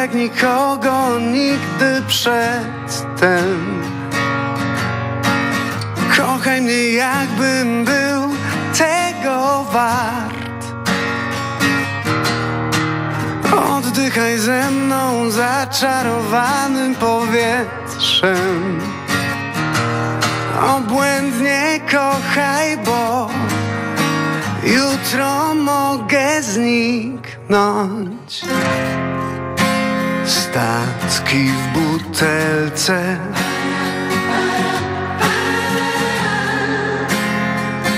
Jak nikogo nigdy przedtem. Kochaj mnie jakbym był tego wart. Oddychaj ze mną zaczarowanym powietrzem. Obłędnie kochaj, bo jutro mogę zniknąć. Statki w butelce.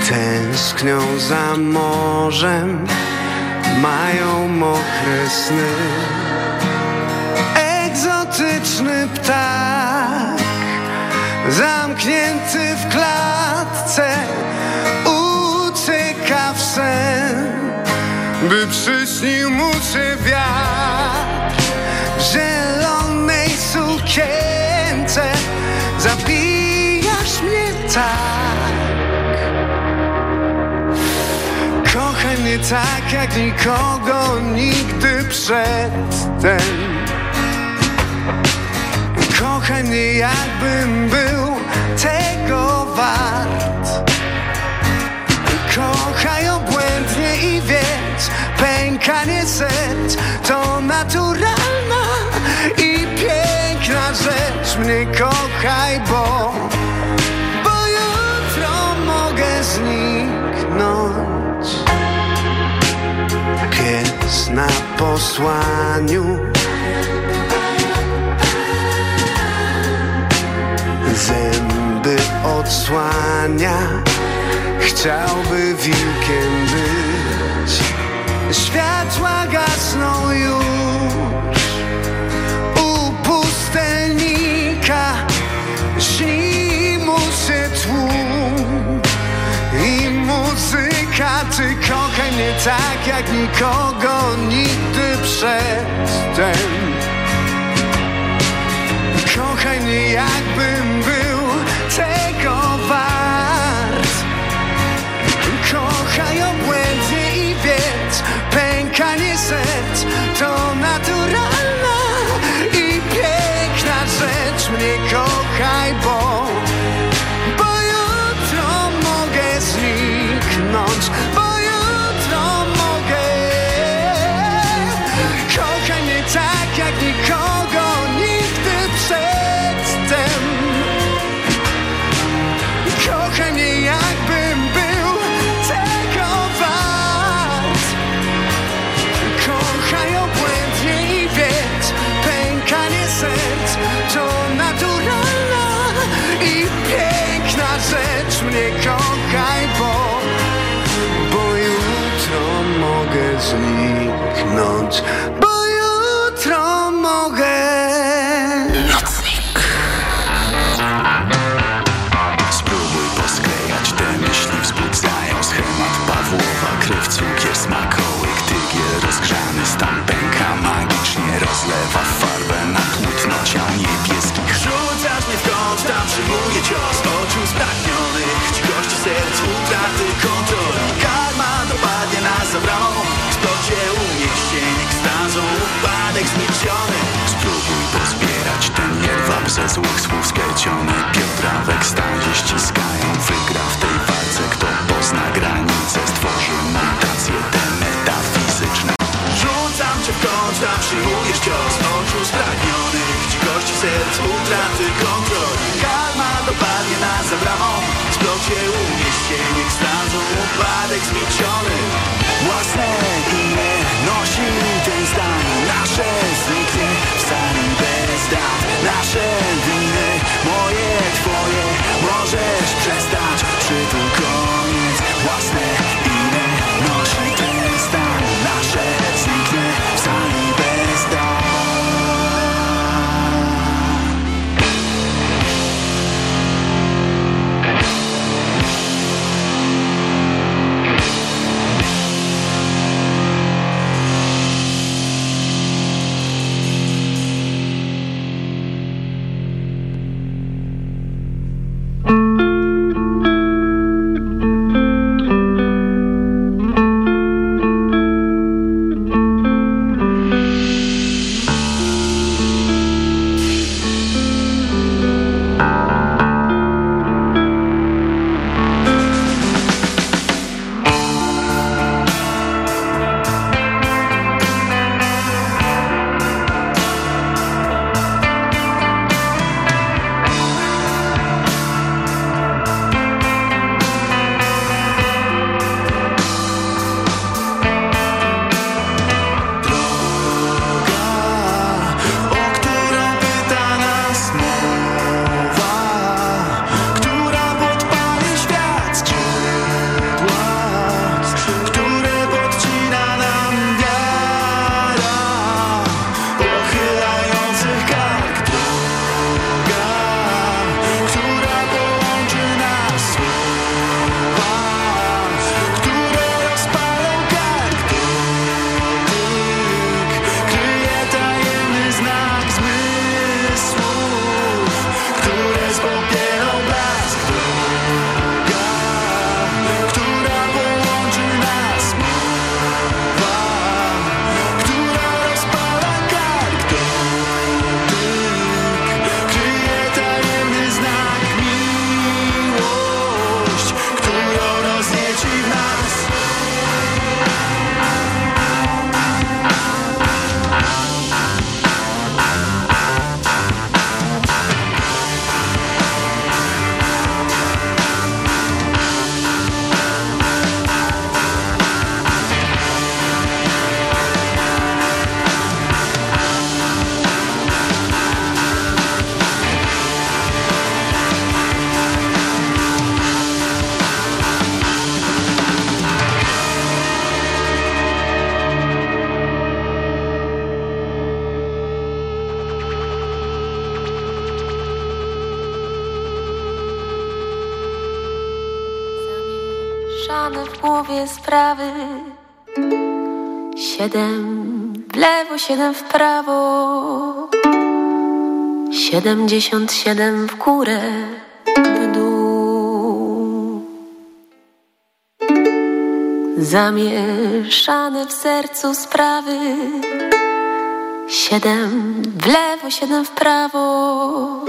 Tęsknią za morzem, mają mokre sny. Egzotyczny ptak Zamknięty w klatce Ucieka w sen By przyśnił mu się wiatr zielonej sukience. Zabijasz mnie tak. Kochaj mnie tak jak nikogo nigdy przedtem. Kochaj mnie jakbym był tego wart. Kochaj obłędnie i wiedz Pękanie serc to naturalna kochaj, bo Bo jutro mogę zniknąć. Pies na posłaniu. Zęby odsłania. Chciałby wilkiem być. Światła gasną już. U pustelnika muzyka Ty kochaj mnie tak jak nikogo nigdy przedtem Kochaj mnie jakbym był zniknąć Zamieszane w głowie sprawy. Siedem w lewo, siedem w prawo. Siedemdziesiąt siedem w górę, w dół. Zamieszane w sercu sprawy. Siedem w lewo, siedem w prawo.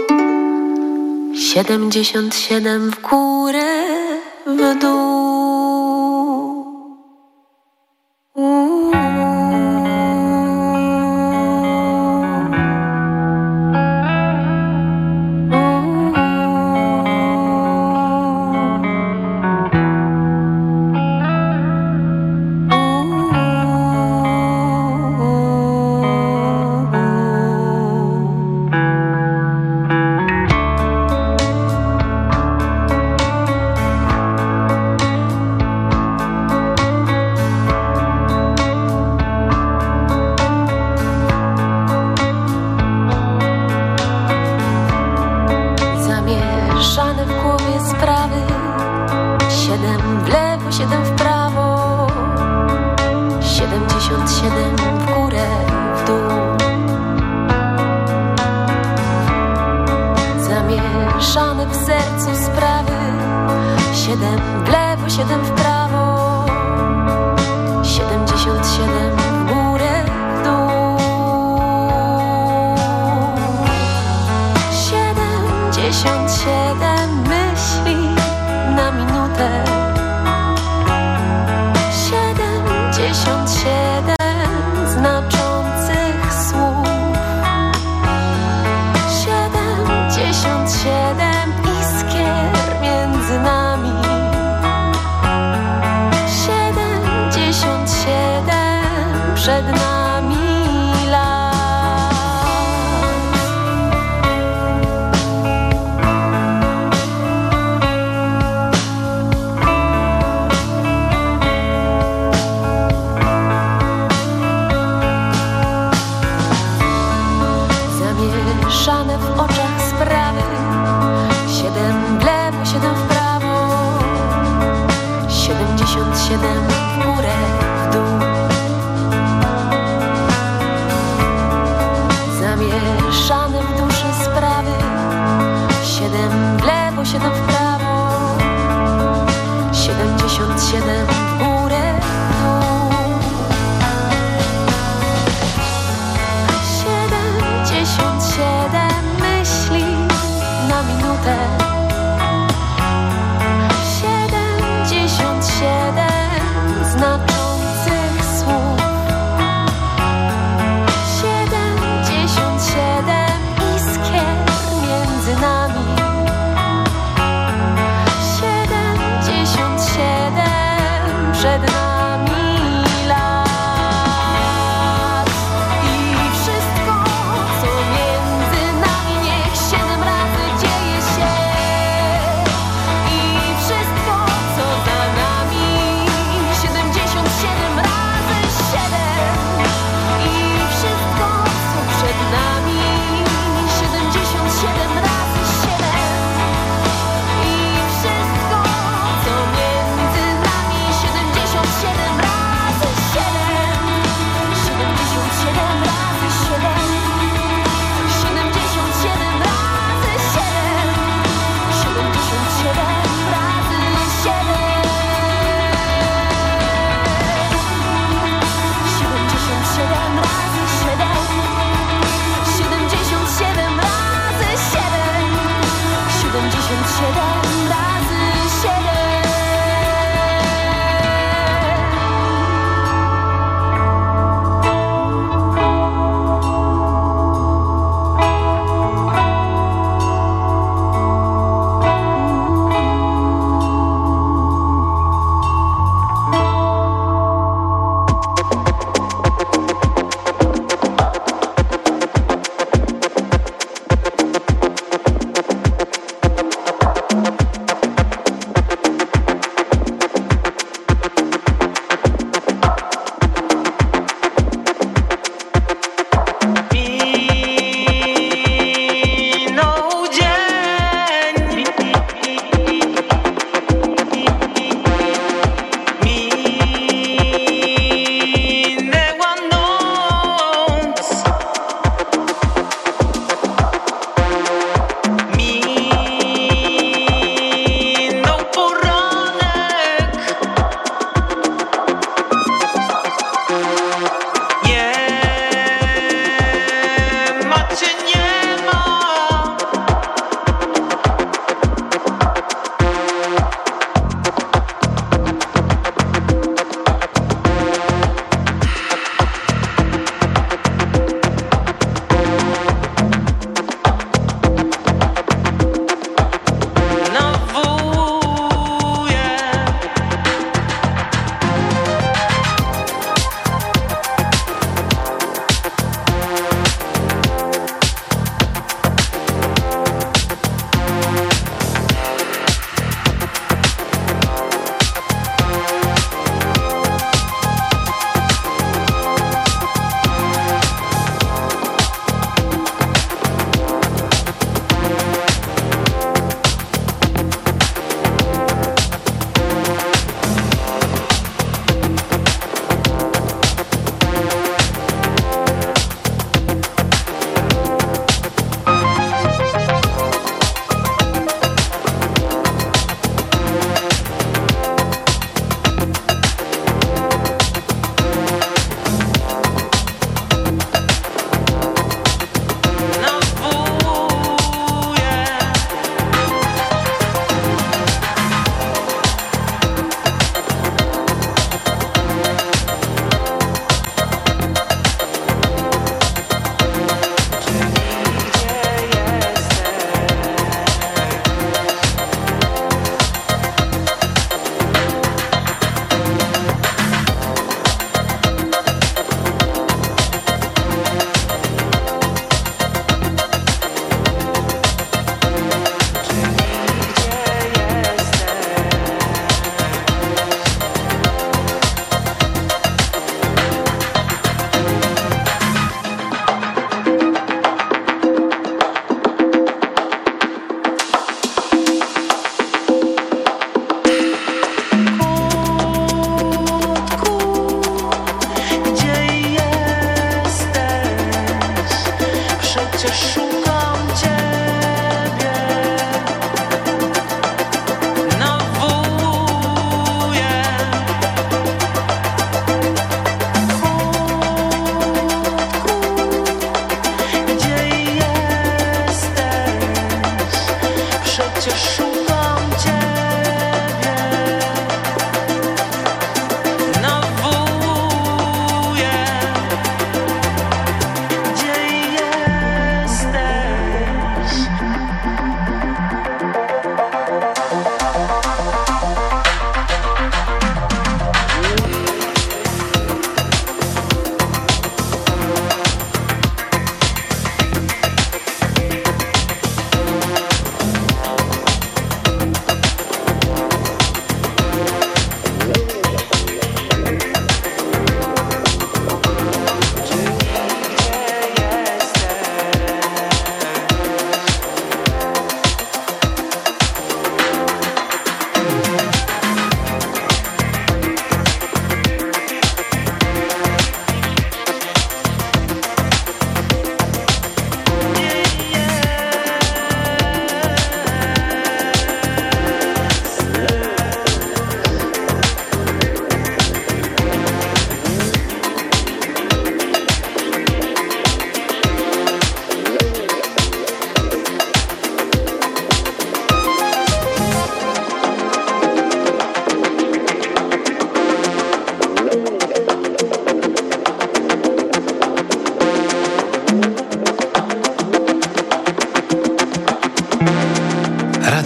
Siedemdziesiąt siedem w górę, w dół.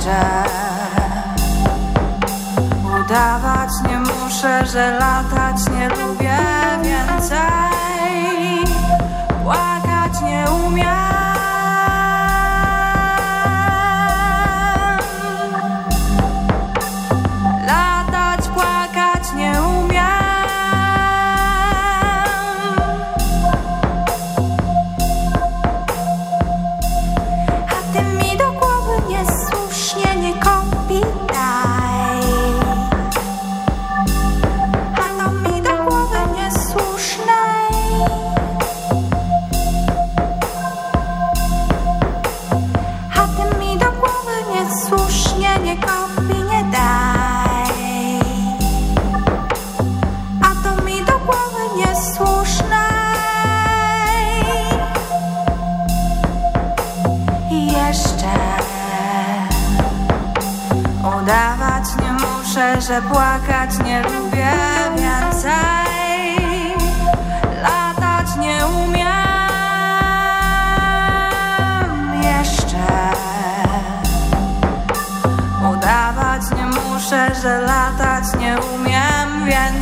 jeszcze Udawać nie muszę, że lata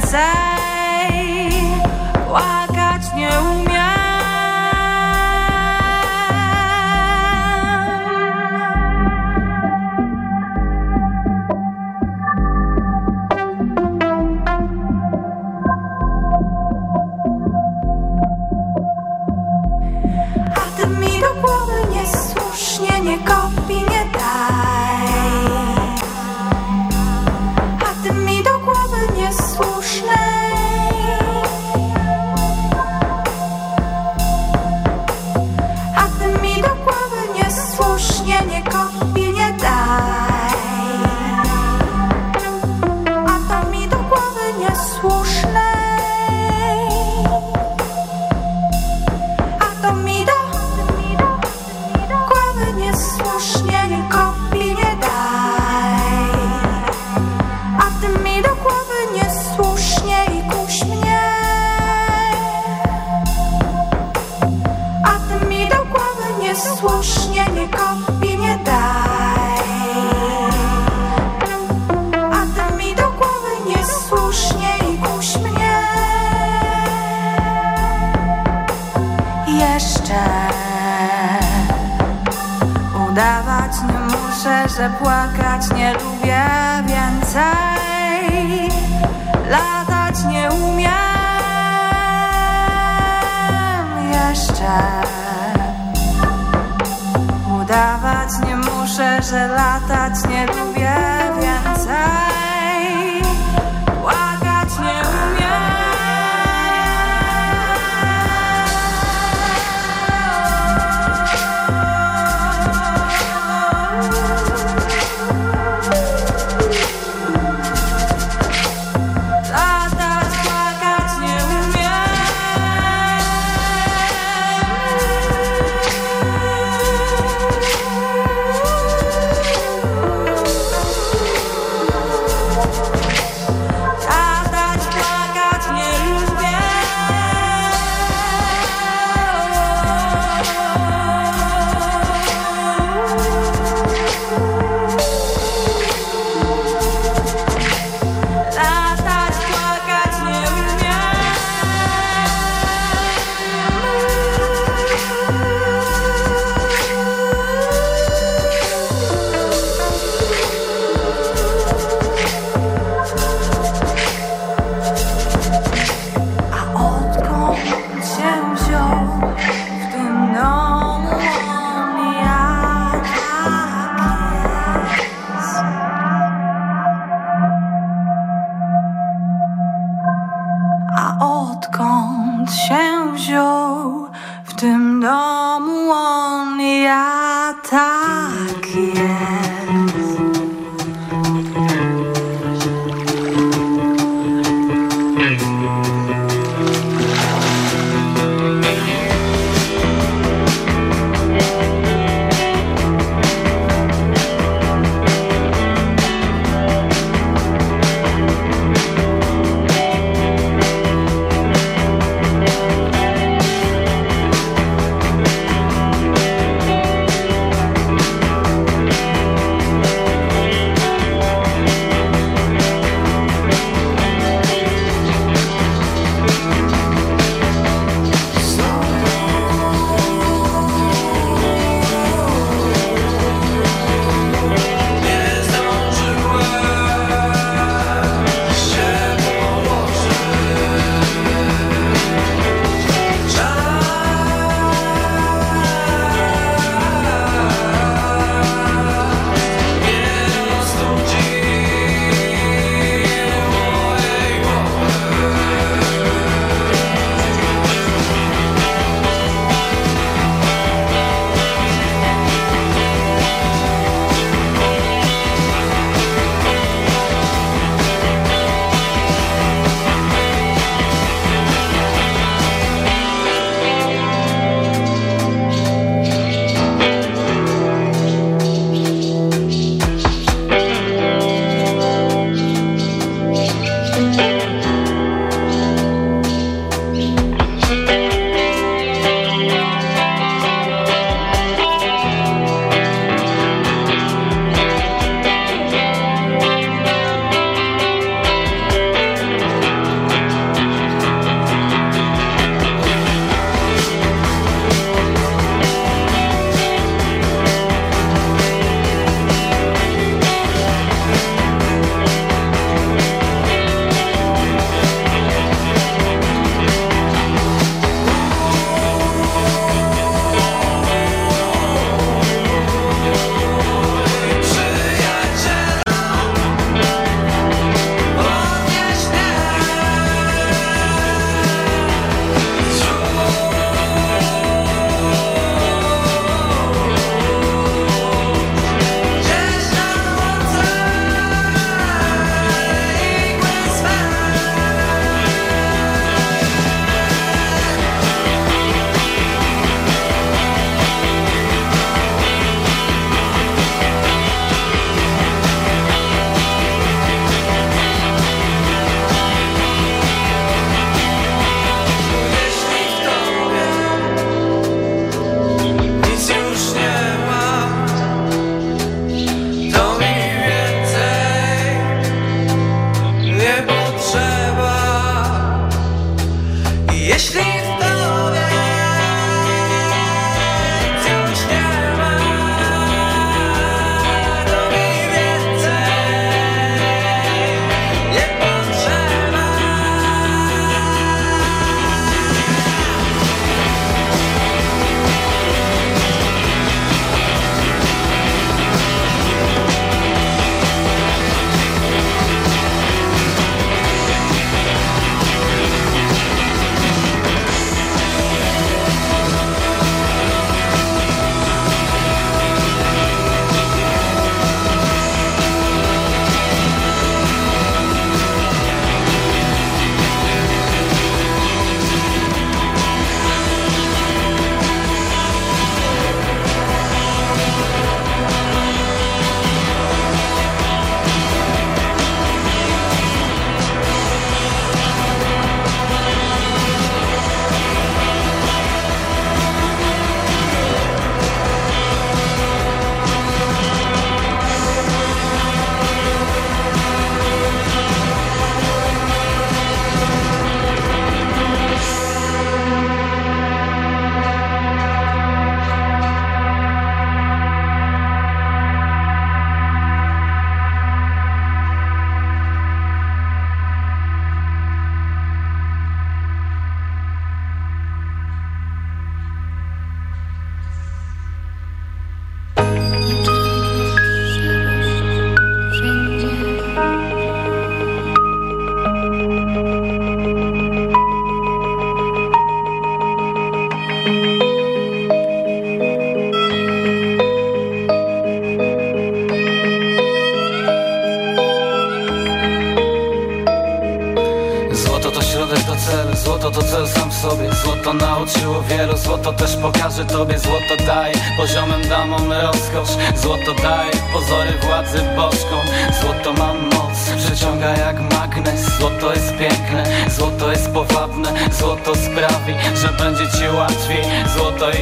passar.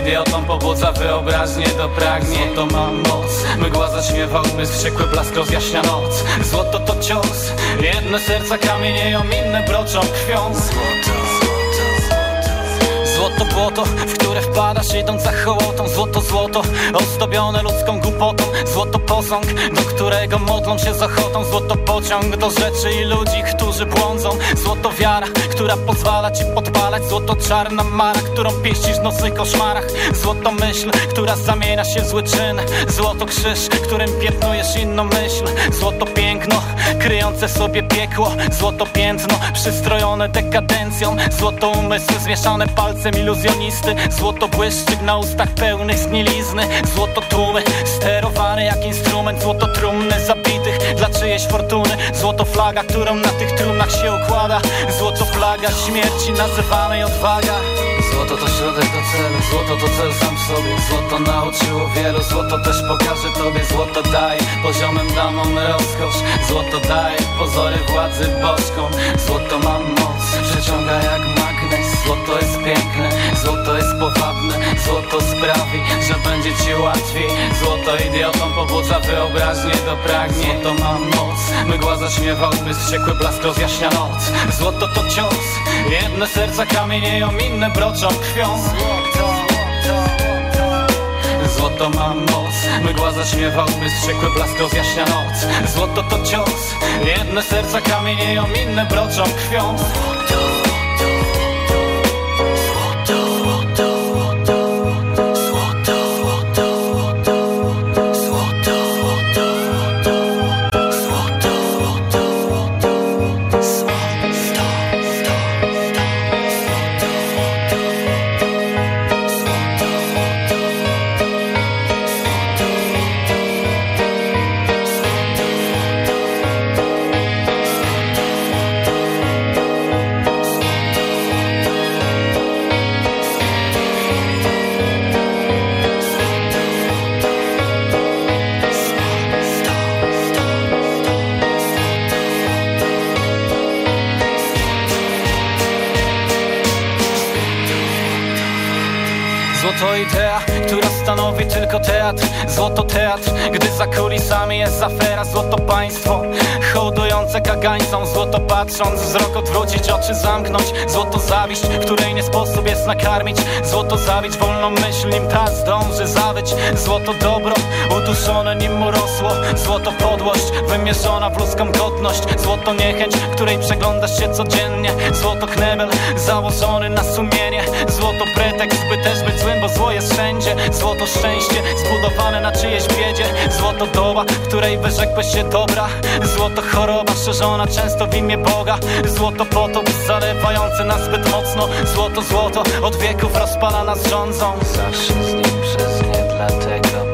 Idiotom pobudza wyobraźnię do pragnie. Złoto ma moc, mgła zaśmiewa umysł Wściekły blask rozjaśnia noc. Złoto to cios, jedne serca kamienieją Inne broczą krwią Złoto Złoto błoto, w które wpadasz idąc za hołotą. Złoto złoto, ozdobione ludzką głupotą. Złoto posąg, do którego modlą się z ochotą. Złoto pociąg do rzeczy i ludzi, którzy błądzą. Złoto wiara, która pozwala ci podpalać. Złoto czarna mara, którą pieścisz w nocnych koszmarach. Złoto myśl, która zamienia się w zły czyn. Złoto krzyż, którym piętnujesz inną myśl. Złoto kryjące sobie piekło Złoto piętno, przystrojone dekadencją Złoto umysły, zmieszane palcem iluzjonisty Złoto błyszczyk na ustach pełnych znilizny Złoto tłumy, sterowane jak instrument Złoto trumny zabitych dla czyjejś fortuny Złoto flaga, którą na tych trumnach się układa Złoto flaga śmierci nazywanej odwaga Złoto to środek do celu, złoto to cel sam w sobie. Złoto nauczyło wielu, złoto też pokaże tobie. Złoto daje poziomem damom rozkosz. Złoto daje pozory władzy bożką. Złoto ma moc, przyciąga jak magnes. Złoto jest piękne, złoto jest powabne. Złoto sprawi, że będzie ci łatwiej. Złoto idiotom pobudza wyobraźnię do pragnie. Złoto ma moc, mgła zaśmiewa umysł Wściekły blask rozjaśnia noc. Złoto to cios, jedne serca kamienieją Inne broczą krwią. Złoto ma moc, mgła zaśmiewa umysł Wściekły blask rozjaśnia noc. Złoto to cios, jedne serca kamienieją Inne broczą krwią Złoto idea, która stanowi tylko teatr. Złoto teatr, gdy za kulisami jest afera. Złoto państwo, hołdujące kagańcom Złoto patrząc, wzrok odwrócić, oczy zamknąć. Złoto zawiść, której nie sposób jest nakarmić. Złoto zabić wolną myśl, nim ta zdąży zawyć. Złoto dobro, uduszone nim urosło Złoto podłość, wymierzona w ludzką godność. Złoto niechęć, której przeglądasz się codziennie. Złoto knebel, założony na sumienie. Złoto pretekst, by też być złym, bo zło jest wszędzie. Złoto szczęście, zbudowane na czyjeś biedzie. Złoto doba, której wyrzekłeś się dobra. Złoto choroba, szerzona często w imię Boga. Złoto potop, zalewający nas zbyt mocno. Złoto, złoto, od wieków rozpala nas rządzą. Zawsze z nim przez nie, dlatego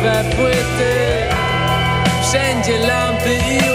betonowe płyty. Wszędzie lampy i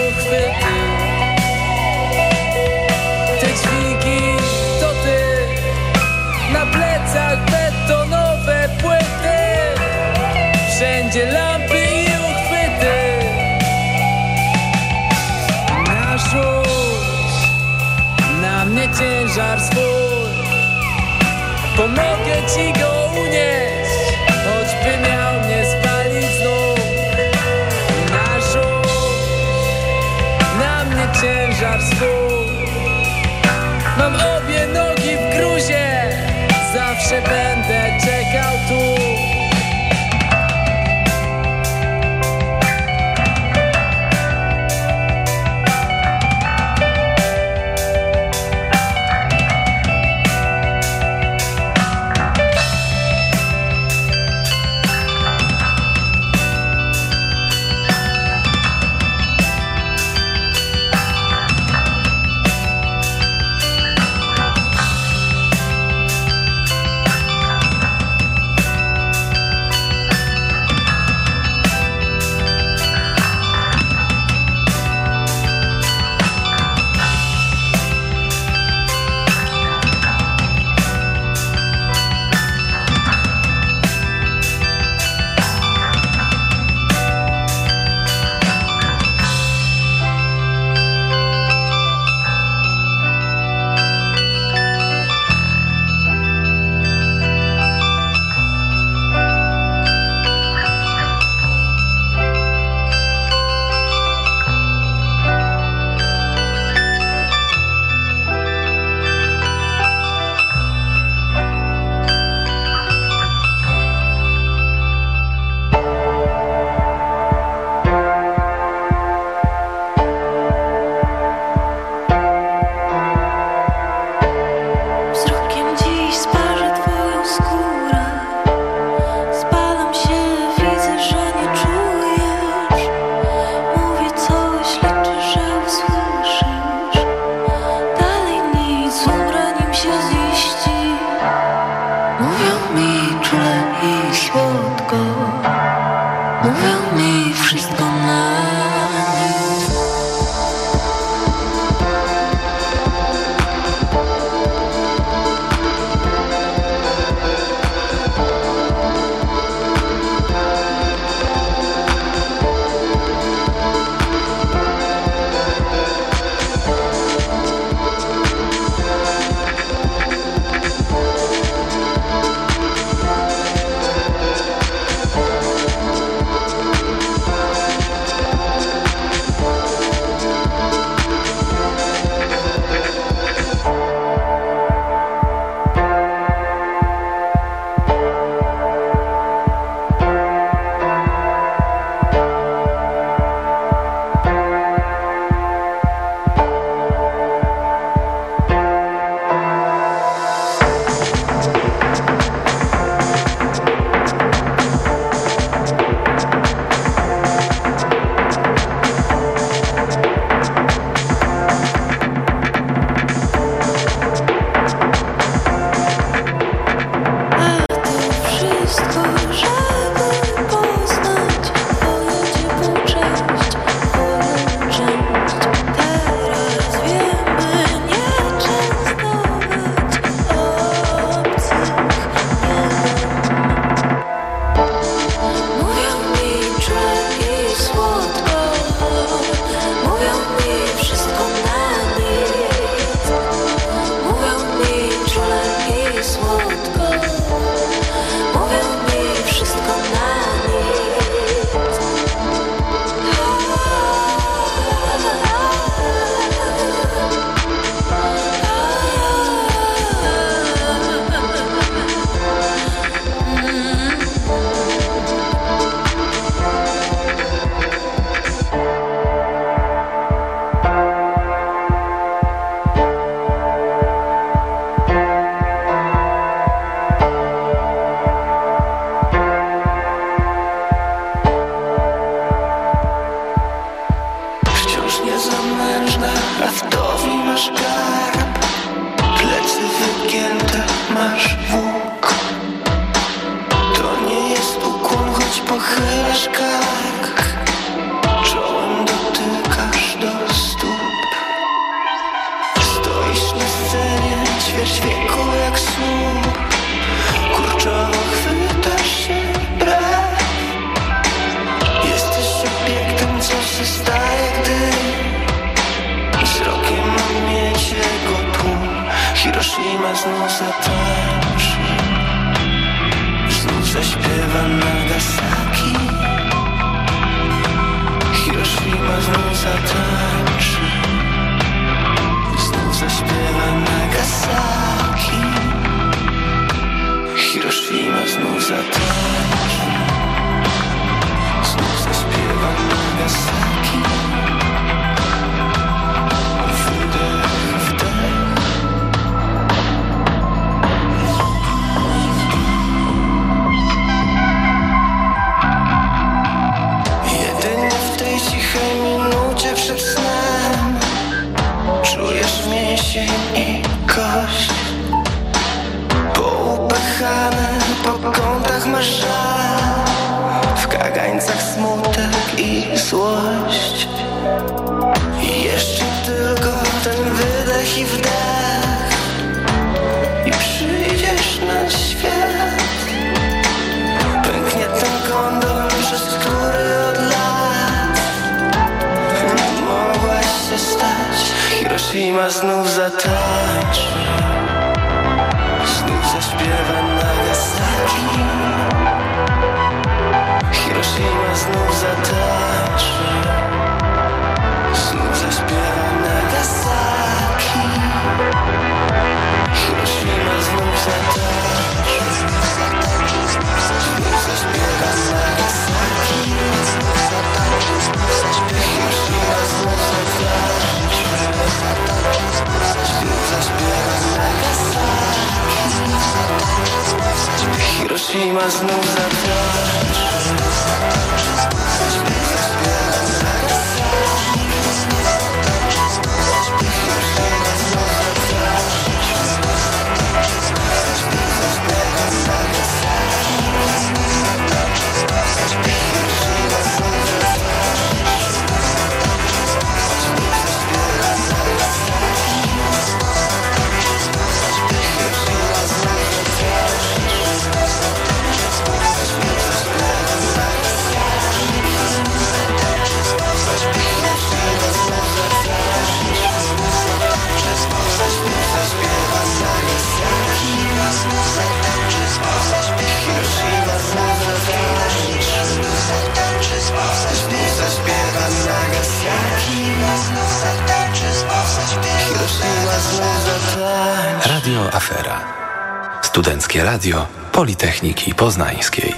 Politechniki Poznańskiej.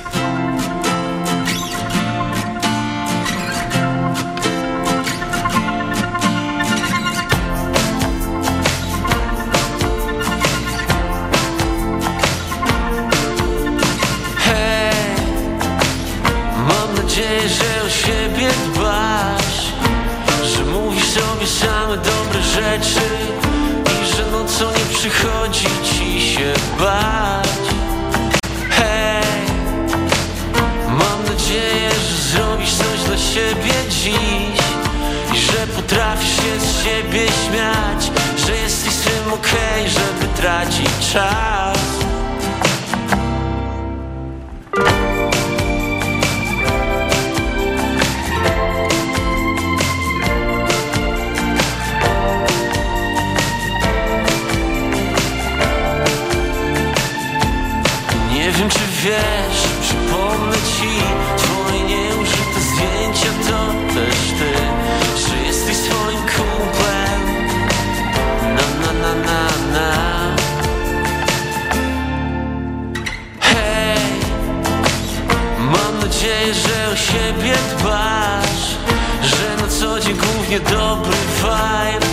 pachnie dobry vibe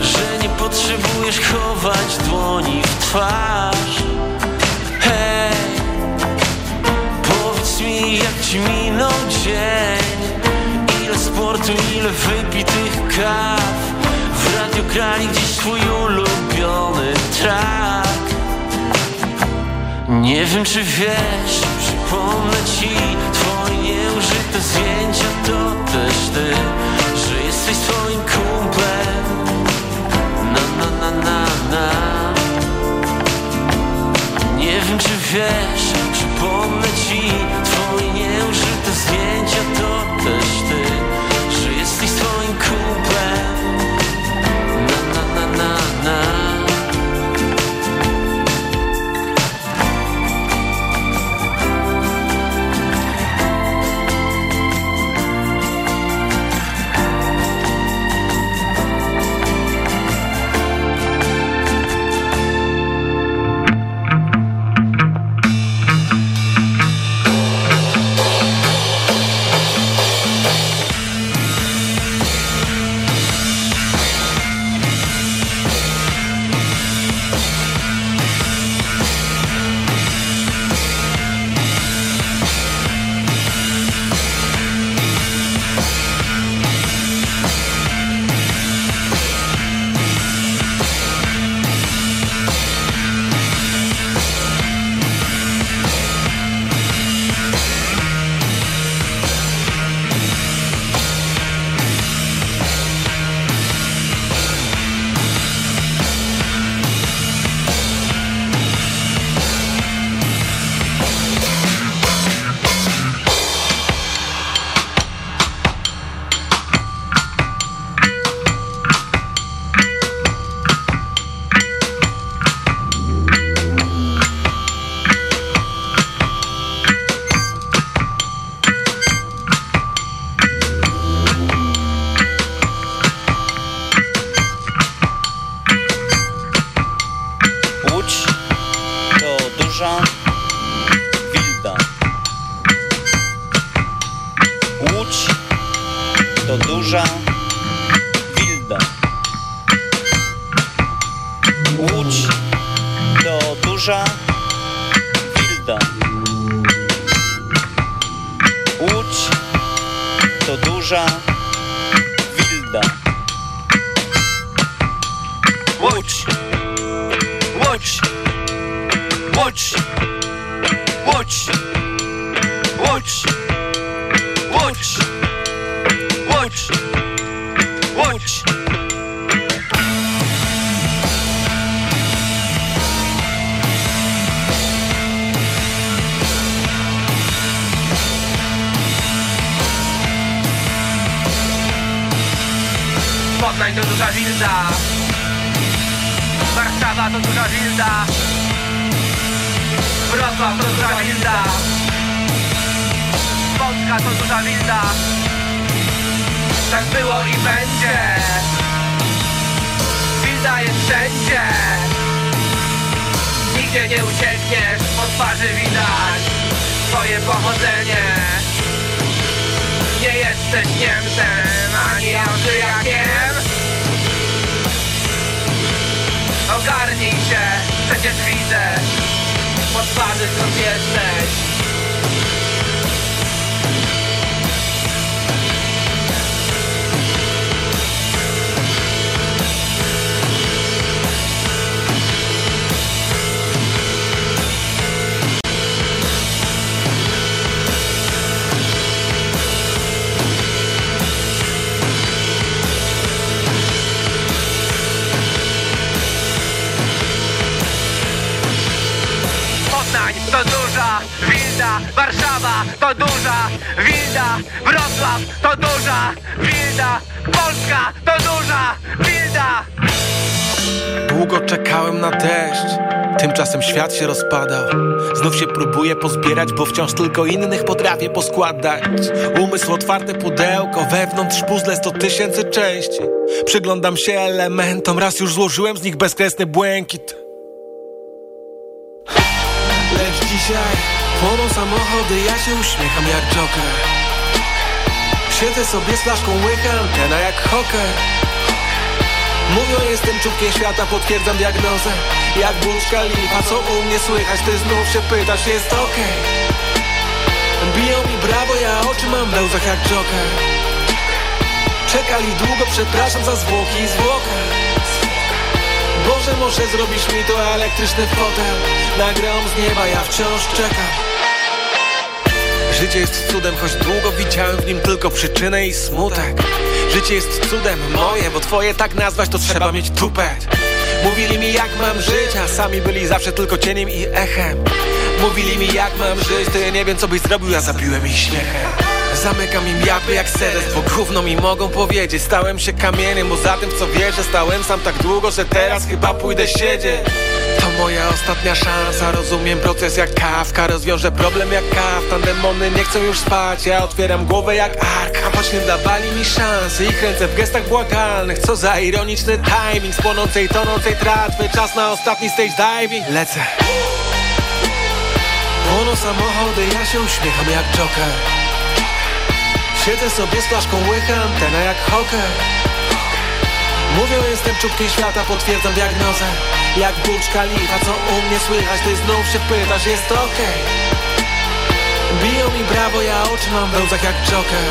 Że nie potrzebujesz chować dłoni w twarz. Hej, powiedz mi jak ci minął dzień? Ile sportu, ile wypitych kaw? W radio grali gdzieś twój ulubiony track. Nie wiem czy wiesz, przypomnę ci Twoje nieużyte zdjęcia to też ty jesteś swoim kumplem. Na, na, na, na, na. Nie wiem czy wiesz, przypomnę ci Nigdzie nie uciekniesz Po twarzy widać Twoje pochodzenie. Nie jesteś Niemcem Ani Austriakiem. Ogarnij się, przecież widzę Po twarzy skąd jesteś Warszawa to duża wilda Wrocław to duża wilda Polska to duża wilda. Długo czekałem na deszcz Tymczasem świat się rozpadał. Znów się próbuję pozbierać Bo wciąż tylko innych potrafię poskładać. Umysł otwarte pudełko Wewnątrz puzzle sto tysięcy części. Przyglądam się elementom Raz już złożyłem z nich bezkresny błękit. Lecz dzisiaj płoną samochody Ja się uśmiecham jak Joker. Siedzę sobie z flaszką łyka Antena jak hoker. Mówią jestem czubkiem świata, potwierdzam diagnozę. Jak Burj Khalifa, co u mnie słychać? Ty znów się pytasz, jest okej. Biją mi brawo, ja oczy mam w łzach jak Joker. Czekali długo, przepraszam za zwłoki i zwłokę. Boże, może zrobisz mi to elektryczny fotel. Nagram z nieba, ja wciąż czekam Życie jest cudem, choć długo widziałem w nim tylko przyczynę i smutek. Życie jest cudem moje, bo twoje tak nazwać to trzeba mieć tupet Mówili mi jak mam żyć, a sami byli zawsze tylko cieniem i echem. Mówili mi jak mam żyć, to ja nie wiem co byś zrobił, ja zabiłem ich śmiechem. Zamykam im japy jak sedes, bo gówno mi mogą powiedzieć. Stałem się kamieniem, bo za tym co wierzę Stałem sam tak długo, że teraz chyba pójdę siedzieć moja ostatnia szansa, rozumiem proces jak kawka Rozwiążę problem jak kaftan, demony nie chcą już spać Ja otwieram głowę jak ark, a patrz nie dawali mi szansy Ich ręce w gestach błagalnych, co za ironiczny timing Z płonącej, tonącej tratwy, czas na ostatni stage diving. Lecę. Płoną samochody, ja się uśmiecham jak Joker. Siedzę sobie z flaszką łyka, antena jak hoker Mówią jestem czubkiem świata, potwierdzam diagnozę. Jak Burj Khalifa, co u mnie słychać, ty znów się pytasz, jest okej. Biją mi brawo, ja oczy mam w łzach jak Joker.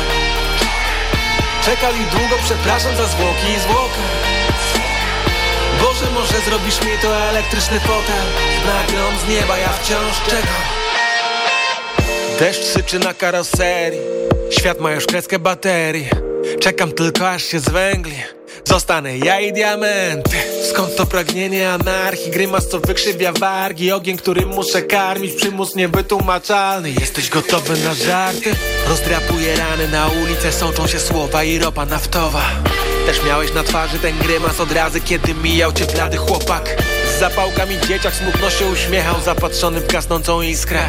Czekali długo, przepraszam za zwłoki i zwłokę. Boże, może zrobisz mi to elektryczny fotel? Nagląd z nieba, ja wciąż czekam. Deszcz syczy na karoserii Świat ma już kreskę baterii. Czekam tylko aż się zwęgli Zostanę ja i diamenty Skąd to pragnienie anarchii? Grymas co wykrzywia wargi. Ogień, którym muszę karmić Przymus niewytłumaczalny. Jesteś gotowy na żarty? Rozdrapuję rany na ulicę Sączą się słowa i ropa naftowa. Też miałeś na twarzy ten grymas od razy Kiedy mijał cię blady chłopak Z zapałkami dzieciak smutno się uśmiechał Zapatrzony w gasnącą iskrę.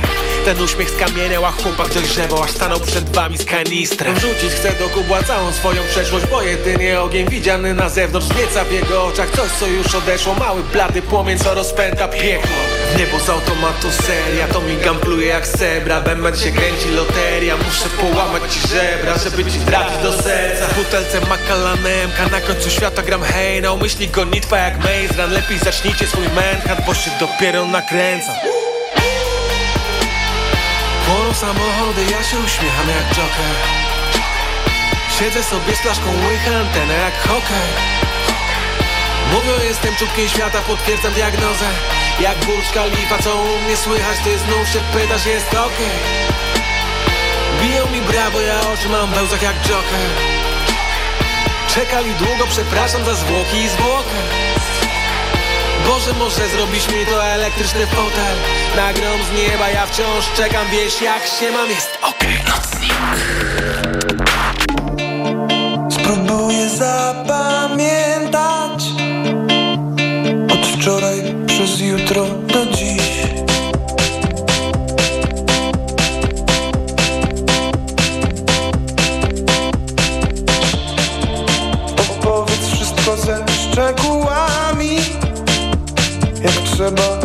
Ten uśmiech skamieniał, a chłopak dojrzewał Aż stanął przed wami z kanistrem. Rzucić chce do kubła całą swoją przeszłość Bo jedynie ogień widziany na zewnątrz Wieca w jego oczach. Coś co już odeszło Mały blady płomień co rozpęta piekło. W niebo z automatu seria To mi gampluje jak sebra Bęben się kręci loteria Muszę połamać ci żebra Żeby ci trafić do serca. W butelce makalanemka Na końcu świata gram hej Na umyśli gonitwa jak Maze Run. Lepiej zacznijcie swój manhunt Bo się dopiero nakręcam. Płoną samochody, ja się uśmiecham jak Joker. Siedzę sobie z flaszką łycha antenę jak hokej Mówią jestem czubkiem świata, potwierdzam diagnozę. Jak Burcz Khalifa, co u mnie słychać, ty znów się pytasz, jest okej. Okay. Biją mi brawo, ja oczy mam w jak Joker. Czekali długo, przepraszam za zwłoki i zwłokę Boże, może zrobisz mi to elektryczny fotel? Nagrom z nieba, ja wciąż czekam Wiesz jak się mam, jest. Okej. Okay. Nocnik Spróbuję zapamiętać Od wczoraj przez jutro. impossible